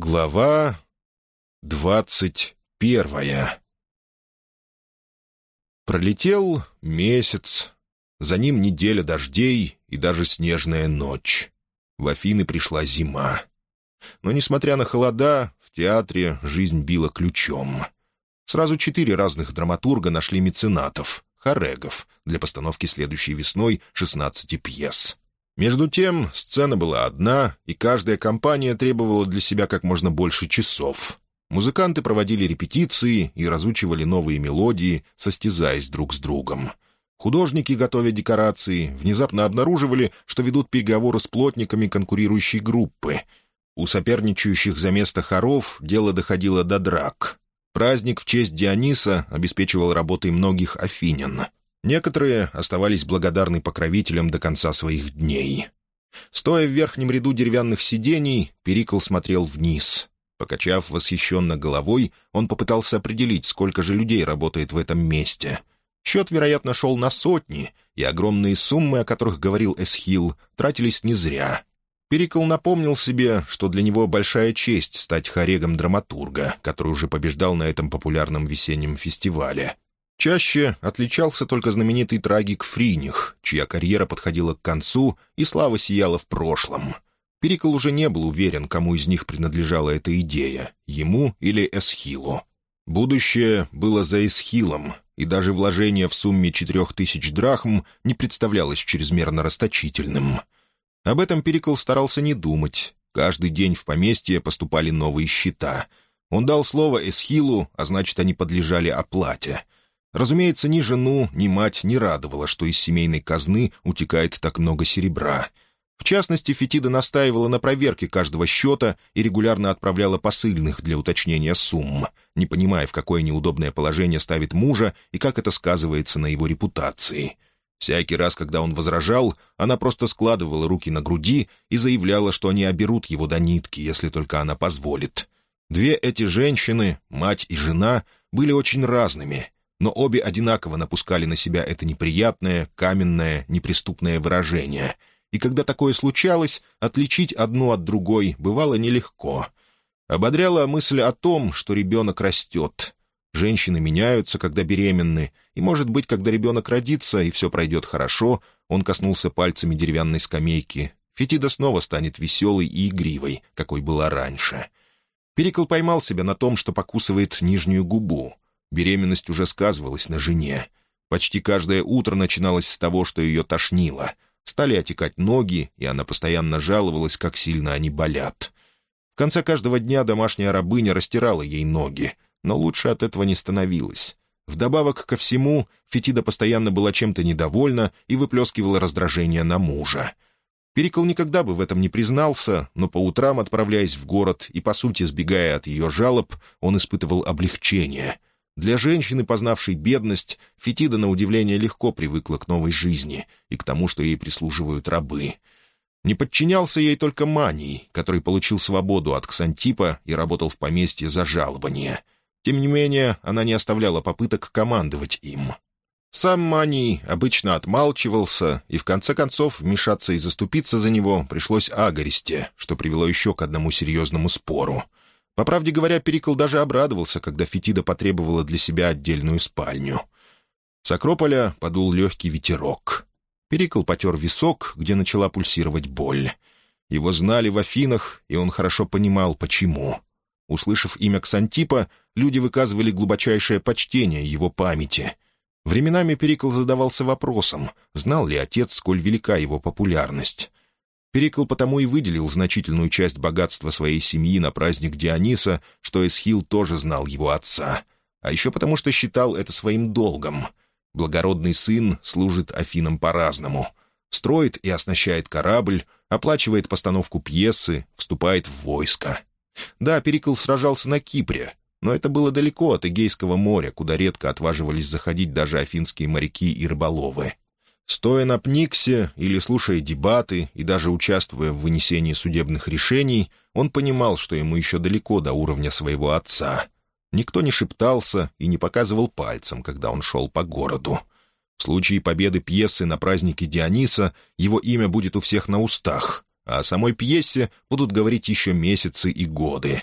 Глава двадцать первая Пролетел месяц, за ним неделя дождей и даже снежная ночь. В Афины пришла зима. Но, несмотря на холода, в театре жизнь била ключом. Сразу четыре разных драматурга нашли меценатов, хорегов, для постановки следующей весной шестнадцати пьес. Между тем, сцена была одна, и каждая компания требовала для себя как можно больше часов. Музыканты проводили репетиции и разучивали новые мелодии, состязаясь друг с другом. Художники, готовя декорации, внезапно обнаруживали, что ведут переговоры с плотниками конкурирующей группы. У соперничающих за место хоров дело доходило до драк. Праздник в честь Диониса обеспечивал работой многих афинян. Некоторые оставались благодарны покровителям до конца своих дней. Стоя в верхнем ряду деревянных сидений, Перикл смотрел вниз. Покачав восхищенно головой, он попытался определить, сколько же людей работает в этом месте. Счет, вероятно, шел на сотни, и огромные суммы, о которых говорил Эсхил, тратились не зря. Перикл напомнил себе, что для него большая честь стать хорегом драматурга, который уже побеждал на этом популярном весеннем фестивале. Чаще отличался только знаменитый трагик Фриних, чья карьера подходила к концу, и слава сияла в прошлом. Перикл уже не был уверен, кому из них принадлежала эта идея — ему или Эсхилу. Будущее было за Эсхилом, и даже вложение в сумме четырех тысяч драхм не представлялось чрезмерно расточительным. Об этом Перикл старался не думать. Каждый день в поместье поступали новые счета. Он дал слово Эсхилу, а значит, они подлежали оплате — Разумеется, ни жену, ни мать не радовало, что из семейной казны утекает так много серебра. В частности, Фетида настаивала на проверке каждого счета и регулярно отправляла посыльных для уточнения сумм, не понимая, в какое неудобное положение ставит мужа и как это сказывается на его репутации. Всякий раз, когда он возражал, она просто складывала руки на груди и заявляла, что они оберут его до нитки, если только она позволит. Две эти женщины, мать и жена, были очень разными — но обе одинаково напускали на себя это неприятное, каменное, неприступное выражение. И когда такое случалось, отличить одну от другой бывало нелегко. Ободряла мысль о том, что ребенок растет. Женщины меняются, когда беременны, и, может быть, когда ребенок родится, и все пройдет хорошо, он коснулся пальцами деревянной скамейки. Фетида снова станет веселой и игривой, какой была раньше. Перикл поймал себя на том, что покусывает нижнюю губу — Беременность уже сказывалась на жене. Почти каждое утро начиналось с того, что ее тошнило. Стали отекать ноги, и она постоянно жаловалась, как сильно они болят. В конце каждого дня домашняя рабыня растирала ей ноги, но лучше от этого не становилось. Вдобавок ко всему, Фетида постоянно была чем-то недовольна и выплескивала раздражение на мужа. Перикл никогда бы в этом не признался, но по утрам, отправляясь в город и, по сути, сбегая от ее жалоб, он испытывал облегчение. Для женщины, познавшей бедность, Фетида, на удивление, легко привыкла к новой жизни и к тому, что ей прислуживают рабы. Не подчинялся ей только Маний, который получил свободу от Ксантипа и работал в поместье за жалование. Тем не менее, она не оставляла попыток командовать им. Сам Маний обычно отмалчивался, и в конце концов вмешаться и заступиться за него пришлось Агаристе, что привело еще к одному серьезному спору — по правде говоря, Перикл даже обрадовался, когда Фетида потребовала для себя отдельную спальню. С Акрополя подул легкий ветерок. Перикл потер висок, где начала пульсировать боль. Его знали в Афинах, и он хорошо понимал, почему. Услышав имя Ксантипа, люди выказывали глубочайшее почтение его памяти. Временами Перикл задавался вопросом, знал ли отец, сколь велика его популярность. Перикл потому и выделил значительную часть богатства своей семьи на праздник Диониса, что Эсхил тоже знал его отца. А еще потому, что считал это своим долгом. Благородный сын служит Афинам по-разному. Строит и оснащает корабль, оплачивает постановку пьесы, вступает в войско. Да, Перикл сражался на Кипре, но это было далеко от Эгейского моря, куда редко отваживались заходить даже афинские моряки и рыболовы. Стоя на Пниксе или слушая дебаты и даже участвуя в вынесении судебных решений, он понимал, что ему еще далеко до уровня своего отца. Никто не шептался и не показывал пальцем, когда он шел по городу. В случае победы пьесы на празднике Диониса его имя будет у всех на устах, а о самой пьесе будут говорить еще месяцы и годы.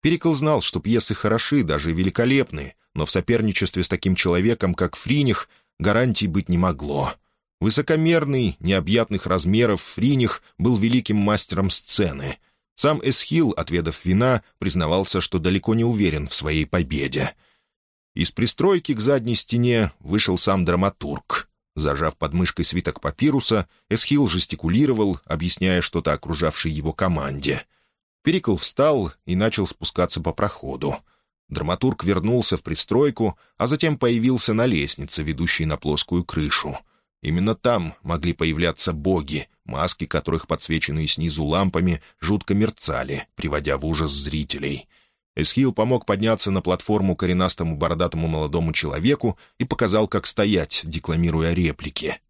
Перикл знал, что пьесы хороши, даже великолепны, но в соперничестве с таким человеком, как Фриних, гарантий быть не могло. Высокомерный, необъятных размеров Фриних был великим мастером сцены. Сам Эсхил, отведав вина, признавался, что далеко не уверен в своей победе. Из пристройки к задней стене вышел сам драматург. Зажав под мышкой свиток папируса, Эсхил жестикулировал, объясняя что-то окружавшей его команде. Перикл встал и начал спускаться по проходу. Драматург вернулся в пристройку, а затем появился на лестнице, ведущей на плоскую крышу. Именно там могли появляться боги, маски которых, подсвеченные снизу лампами, жутко мерцали, приводя в ужас зрителей. Эсхил помог подняться на платформу коренастому бородатому молодому человеку и показал, как стоять, декламируя реплики.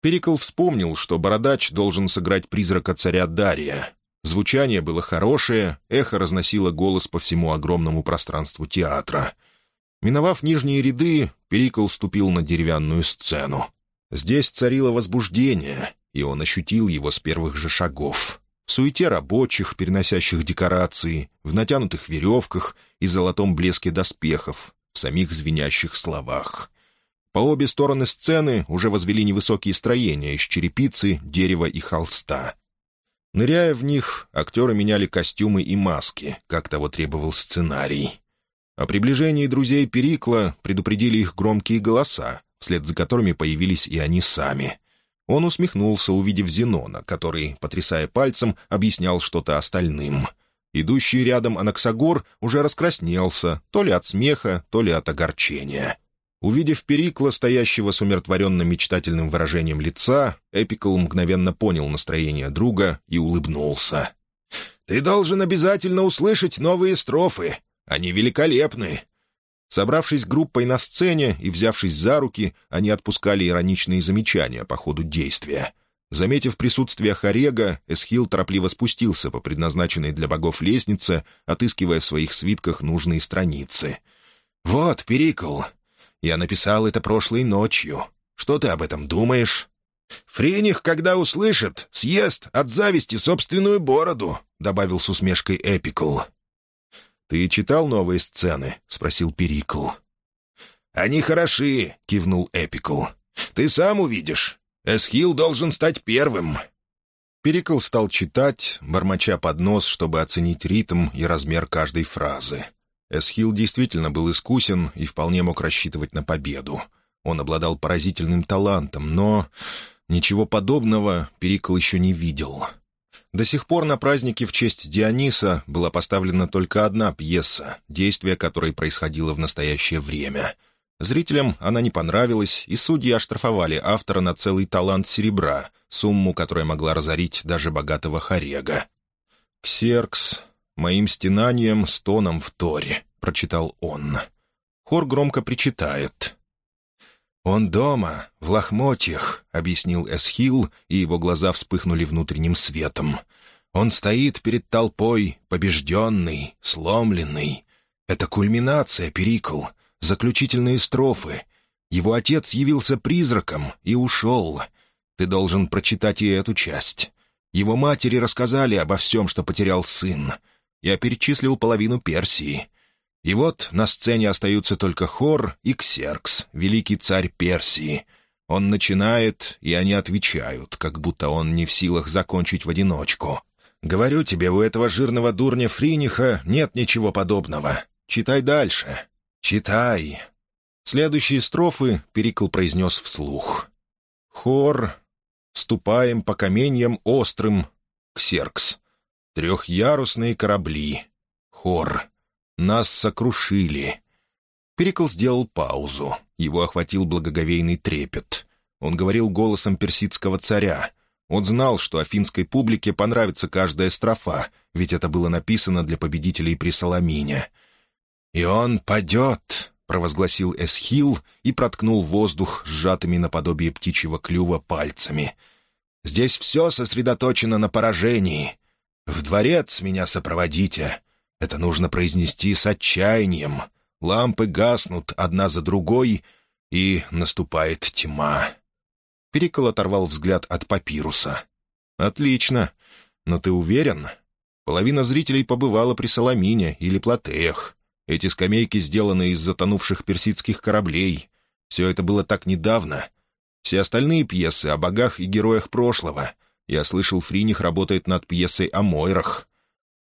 Перикл вспомнил, что бородач должен сыграть призрака царя Дария, Звучание было хорошее, эхо разносило голос по всему огромному пространству театра. Миновав нижние ряды, Перикл вступил на деревянную сцену. Здесь царило возбуждение, и он ощутил его с первых же шагов. В суете рабочих, переносящих декорации, в натянутых веревках и золотом блеске доспехов, в самих звенящих словах. По обе стороны сцены уже возвели невысокие строения из черепицы, дерева и холста. Ныряя в них, актеры меняли костюмы и маски, как того требовал сценарий. О приближении друзей Перикла предупредили их громкие голоса, вслед за которыми появились и они сами. Он усмехнулся, увидев Зенона, который, потрясая пальцем, объяснял что-то остальным. Идущий рядом Анаксагор уже раскраснелся, то ли от смеха, то ли от огорчения. Увидев Перикла, стоящего с умиротворенным мечтательным выражением лица, Эпикл мгновенно понял настроение друга и улыбнулся. «Ты должен обязательно услышать новые строфы. Они великолепны». Собравшись группой на сцене и взявшись за руки, они отпускали ироничные замечания по ходу действия. Заметив присутствие Харега, Эсхил торопливо спустился по предназначенной для богов лестнице, отыскивая в своих свитках нужные страницы. «Вот, Перикл, я написал это прошлой ночью. Что ты об этом думаешь?» «Френих, когда услышит, съест от зависти собственную бороду», — добавил с усмешкой Эпикл. «Ты читал новые сцены?» — спросил Перикл. «Они хороши», — кивнул Эпикл. «Ты сам увидишь. Эсхил должен стать первым». Перикл стал читать, бормоча под нос, чтобы оценить ритм и размер каждой фразы. Эсхил действительно был искусен и вполне мог рассчитывать на победу. Он обладал поразительным талантом, но ничего подобного Перикл еще не видел. До сих пор на празднике в честь Диониса была поставлена только одна пьеса, действие которой происходило в настоящее время. Зрителям она не понравилась, и судьи оштрафовали автора на целый талант серебра, сумму, которая могла разорить даже богатого Харега. Ксеркс «Моим стенанием, стоном в торе», — прочитал он. Хор громко причитает. «Он дома, в лохмотьях», — объяснил Эсхил, и его глаза вспыхнули внутренним светом. «Он стоит перед толпой, побежденный, сломленный. Это кульминация, Перикл, заключительные строфы. Его отец явился призраком и ушел. Ты должен прочитать и эту часть. Его матери рассказали обо всем, что потерял сын. Я перечислил половину Персии. И вот на сцене остаются только Хор и Ксеркс, великий царь Персии. Он начинает, и они отвечают, как будто он не в силах закончить в одиночку. «Говорю тебе, у этого жирного дурня Фриниха нет ничего подобного. Читай дальше. Читай». Следующие строфы Перикл произнес вслух. «Хор, ступаем по каменьям острым, Ксеркс. Трехъярусные корабли. Хор. Нас сокрушили. Перикл сделал паузу. Его охватил благоговейный трепет. Он говорил голосом персидского царя. Он знал, что афинской публике понравится каждая строфа, ведь это было написано для победителей при Соломине. «И он падет», — провозгласил Эсхил и проткнул воздух сжатыми наподобие птичьего клюва пальцами. «Здесь все сосредоточено на поражении. «В дворец меня сопроводите. Это нужно произнести с отчаянием. Лампы гаснут одна за другой, и наступает тьма». Перикол оторвал взгляд от папируса. «Отлично. Но ты уверен? Половина зрителей побывала при Соломине или Платеях. Эти скамейки сделаны из затонувших персидских кораблей. Все это было так недавно. Все остальные пьесы о богах и героях прошлого. Я слышал, Фриних работает над пьесой о Мойрах.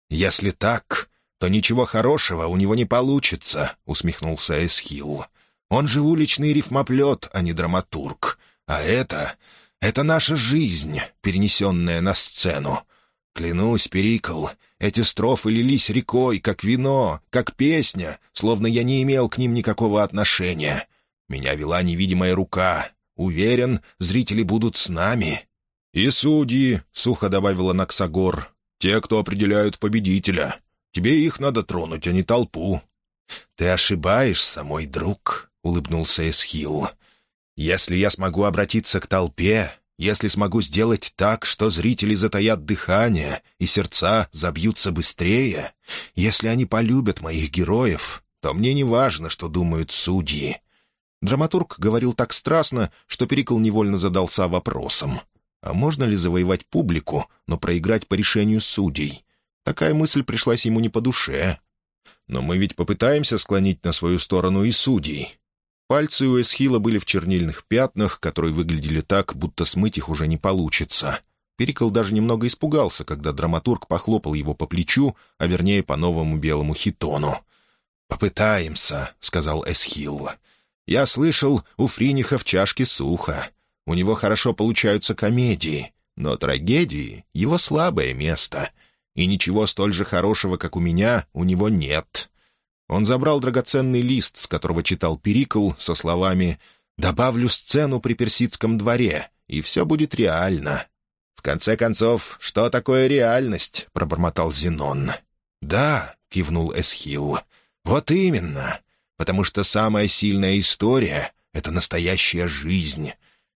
«Если так, то ничего хорошего у него не получится», — усмехнулся Эсхил. «Он же уличный рифмоплет, а не драматург. А это... это наша жизнь, перенесенная на сцену. Клянусь, Перикл, эти строфы лились рекой, как вино, как песня, словно я не имел к ним никакого отношения. Меня вела невидимая рука. Уверен, зрители будут с нами». «И судьи», — сухо добавила Наксагор, — «те, кто определяют победителя. Тебе их надо тронуть, а не толпу». «Ты ошибаешься, мой друг», — улыбнулся Эсхил. «Если я смогу обратиться к толпе, если смогу сделать так, что зрители затаят дыхание и сердца забьются быстрее, если они полюбят моих героев, то мне не важно, что думают судьи». Драматург говорил так страстно, что Перикл невольно задался вопросом. А можно ли завоевать публику, но проиграть по решению судей? Такая мысль пришлась ему не по душе. Но мы ведь попытаемся склонить на свою сторону и судей. Пальцы у Эсхила были в чернильных пятнах, которые выглядели так, будто смыть их уже не получится. Перикл даже немного испугался, когда драматург похлопал его по плечу, а вернее по новому белому хитону. «Попытаемся», — сказал Эсхил. «Я слышал, у Фриниха в чашке сухо. У него хорошо получаются комедии, но трагедии — его слабое место. И ничего столь же хорошего, как у меня, у него нет. Он забрал драгоценный лист, с которого читал Перикл, со словами «Добавлю сцену при персидском дворе, и все будет реально». «В конце концов, что такое реальность?» — пробормотал Зенон. «Да», — кивнул Эсхил, — «вот именно, потому что самая сильная история — это настоящая жизнь.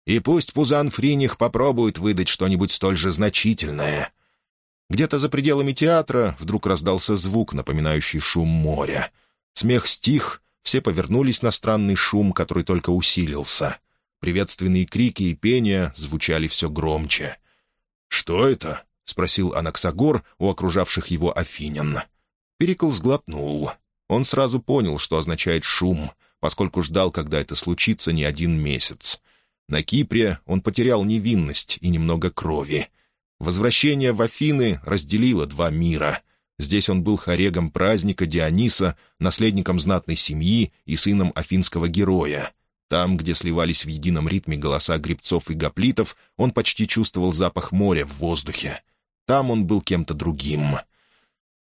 И пусть Пузан Фриних попробует выдать что-нибудь столь же значительное». Где-то за пределами театра вдруг раздался звук, напоминающий шум моря. Смех стих, все повернулись на странный шум, который только усилился. Приветственные крики и пения звучали все громче. «Что это?» — спросил Анаксагор у окружавших его афинян. Перикл сглотнул. Он сразу понял, что означает шум, поскольку ждал, когда это случится, не один месяц. На Кипре он потерял невинность и немного крови — Возвращение в Афины разделило два мира. Здесь он был хорегом праздника Диониса, наследником знатной семьи и сыном афинского героя. Там, где сливались в едином ритме голоса грибцов и гоплитов, он почти чувствовал запах моря в воздухе. Там он был кем-то другим.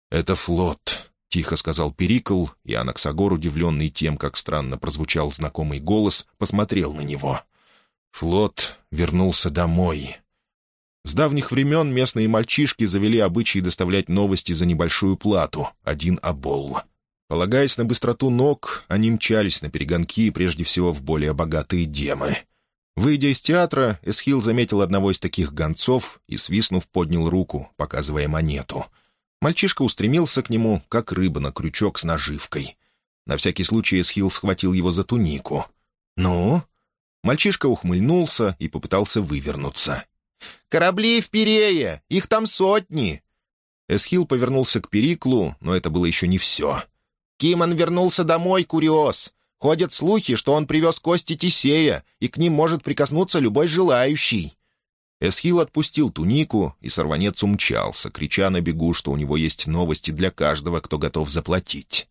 «Это флот», — тихо сказал Перикл, и Анаксагор, удивленный тем, как странно прозвучал знакомый голос, посмотрел на него. «Флот вернулся домой». С давних времен местные мальчишки завели обычай доставлять новости за небольшую плату — один обол. Полагаясь на быстроту ног, они мчались на перегонки, прежде всего в более богатые демы. Выйдя из театра, Эсхил заметил одного из таких гонцов и, свистнув, поднял руку, показывая монету. Мальчишка устремился к нему, как рыба на крючок с наживкой. На всякий случай Эсхил схватил его за тунику. «Ну?» Мальчишка ухмыльнулся и попытался вывернуться. «Корабли в Пирее! Их там сотни!» Эсхил повернулся к Периклу, но это было еще не все. «Кимон вернулся домой, Куриос. Ходят слухи, что он привез кости Тисея, и к ним может прикоснуться любой желающий». Эсхил отпустил тунику, и сорванец умчался, крича на бегу, что у него есть новости для каждого, кто готов заплатить.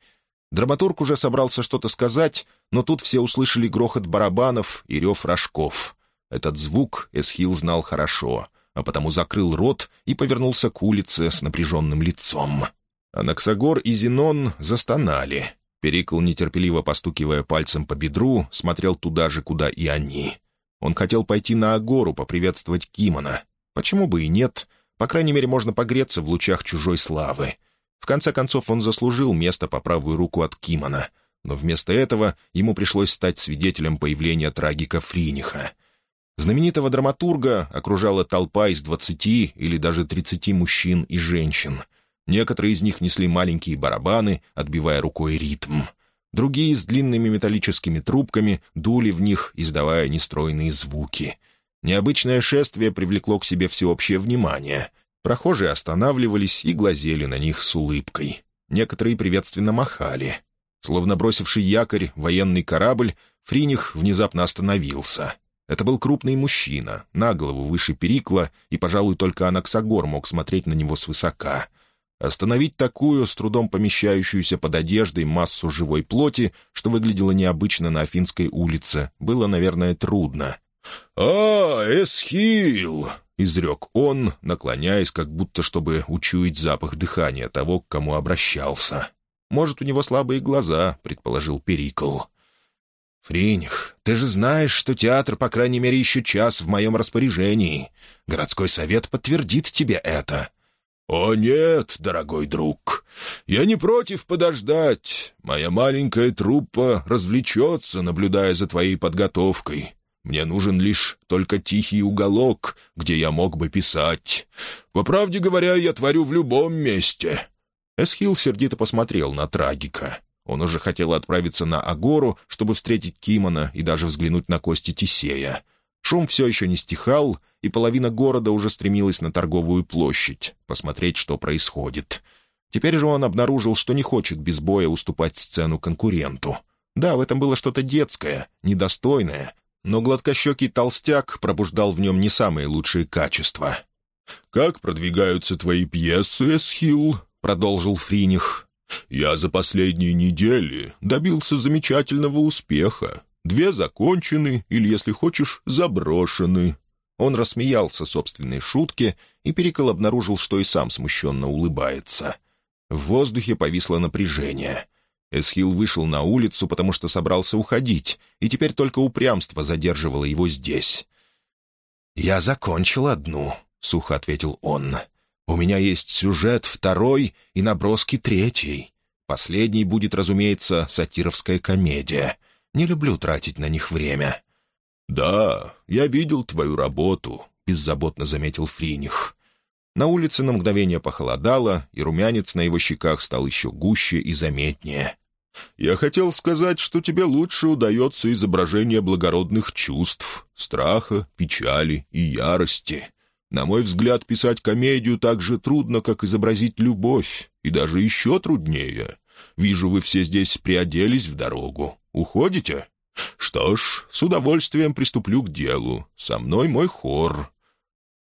Драматург уже собрался что-то сказать, но тут все услышали грохот барабанов и рев рожков. Этот звук Эсхил знал хорошо, а потому закрыл рот и повернулся к улице с напряженным лицом. Анаксагор и Зенон застонали. Перикл, нетерпеливо постукивая пальцем по бедру, смотрел туда же, куда и они. Он хотел пойти на Агору поприветствовать Кимона. Почему бы и нет? По крайней мере, можно погреться в лучах чужой славы. В конце концов, он заслужил место по правую руку от Кимона. Но вместо этого ему пришлось стать свидетелем появления трагика Фриниха — Знаменитого драматурга окружала толпа из двадцати или даже тридцати мужчин и женщин. Некоторые из них несли маленькие барабаны, отбивая рукой ритм. Другие с длинными металлическими трубками дули в них, издавая нестройные звуки. Необычное шествие привлекло к себе всеобщее внимание. Прохожие останавливались и глазели на них с улыбкой. Некоторые приветственно махали. Словно бросивший якорь военный корабль, Фриних внезапно остановился. Это был крупный мужчина, на голову выше Перикла, и, пожалуй, только Анаксагор мог смотреть на него свысока. Остановить такую, с трудом помещающуюся под одеждой, массу живой плоти, что выглядело необычно на Афинской улице, было, наверное, трудно. «А, Эсхил!» — изрек он, наклоняясь, как будто чтобы учуять запах дыхания того, к кому обращался. «Может, у него слабые глаза», — предположил Перикл. «Фриних, ты же знаешь, что театр, по крайней мере, еще час в моем распоряжении. Городской совет подтвердит тебе это». «О нет, дорогой друг, я не против подождать. Моя маленькая труппа развлечется, наблюдая за твоей подготовкой. Мне нужен лишь только тихий уголок, где я мог бы писать. По правде говоря, я творю в любом месте». Эсхил сердито посмотрел на трагика. Он уже хотел отправиться на Агору, чтобы встретить Кимона и даже взглянуть на кости Тисея. Шум все еще не стихал, и половина города уже стремилась на торговую площадь, посмотреть, что происходит. Теперь же он обнаружил, что не хочет без боя уступать сцену конкуренту. Да, в этом было что-то детское, недостойное, но гладкощекий толстяк пробуждал в нем не самые лучшие качества. «Как продвигаются твои пьесы, Эсхилл?» — продолжил Фриних. «Я за последние недели добился замечательного успеха. Две закончены, или, если хочешь, заброшены». Он рассмеялся собственной шутке, и Перикол обнаружил, что и сам смущенно улыбается. В воздухе повисло напряжение. Эсхил вышел на улицу, потому что собрался уходить, и теперь только упрямство задерживало его здесь. «Я закончил одну», — сухо ответил он. У меня есть сюжет второй и наброски третий. Последний будет, разумеется, сатировская комедия. Не люблю тратить на них время». «Да, я видел твою работу», — беззаботно заметил Фриних. На улице на мгновение похолодало, и румянец на его щеках стал еще гуще и заметнее. «Я хотел сказать, что тебе лучше удается изображение благородных чувств, страха, печали и ярости. На мой взгляд, писать комедию так же трудно, как изобразить любовь, и даже еще труднее. Вижу, вы все здесь приоделись в дорогу. Уходите? Что ж, с удовольствием приступлю к делу. Со мной мой хор».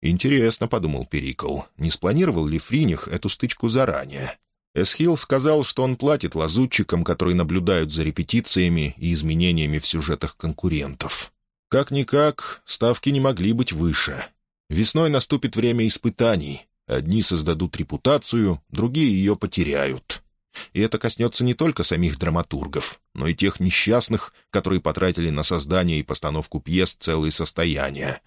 «Интересно», — подумал Перикл, — не спланировал ли Фриних эту стычку заранее? Эсхил сказал, что он платит лазутчикам, которые наблюдают за репетициями и изменениями в сюжетах конкурентов. Как-никак, ставки не могли быть выше. Весной наступит время испытаний. Одни создадут репутацию, другие ее потеряют. И это коснется не только самих драматургов, но и тех несчастных, которые потратили на создание и постановку пьес целые состояния.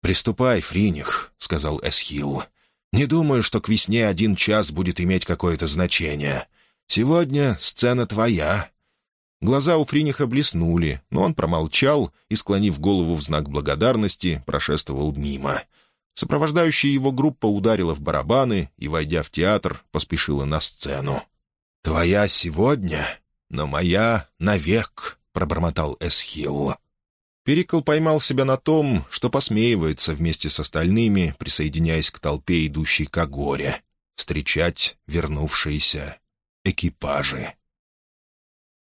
«Приступай, Фриних», — сказал Эсхил. «Не думаю, что к весне один час будет иметь какое-то значение. Сегодня сцена твоя, Глаза у Фриниха блеснули, но он промолчал и, склонив голову в знак благодарности, прошествовал мимо. Сопровождающая его группа ударила в барабаны и, войдя в театр, поспешила на сцену. «Твоя сегодня, но моя навек», — пробормотал Эсхилл. Перикл поймал себя на том, что посмеивается вместе с остальными, присоединяясь к толпе, идущей к горе, встречать вернувшиеся экипажи.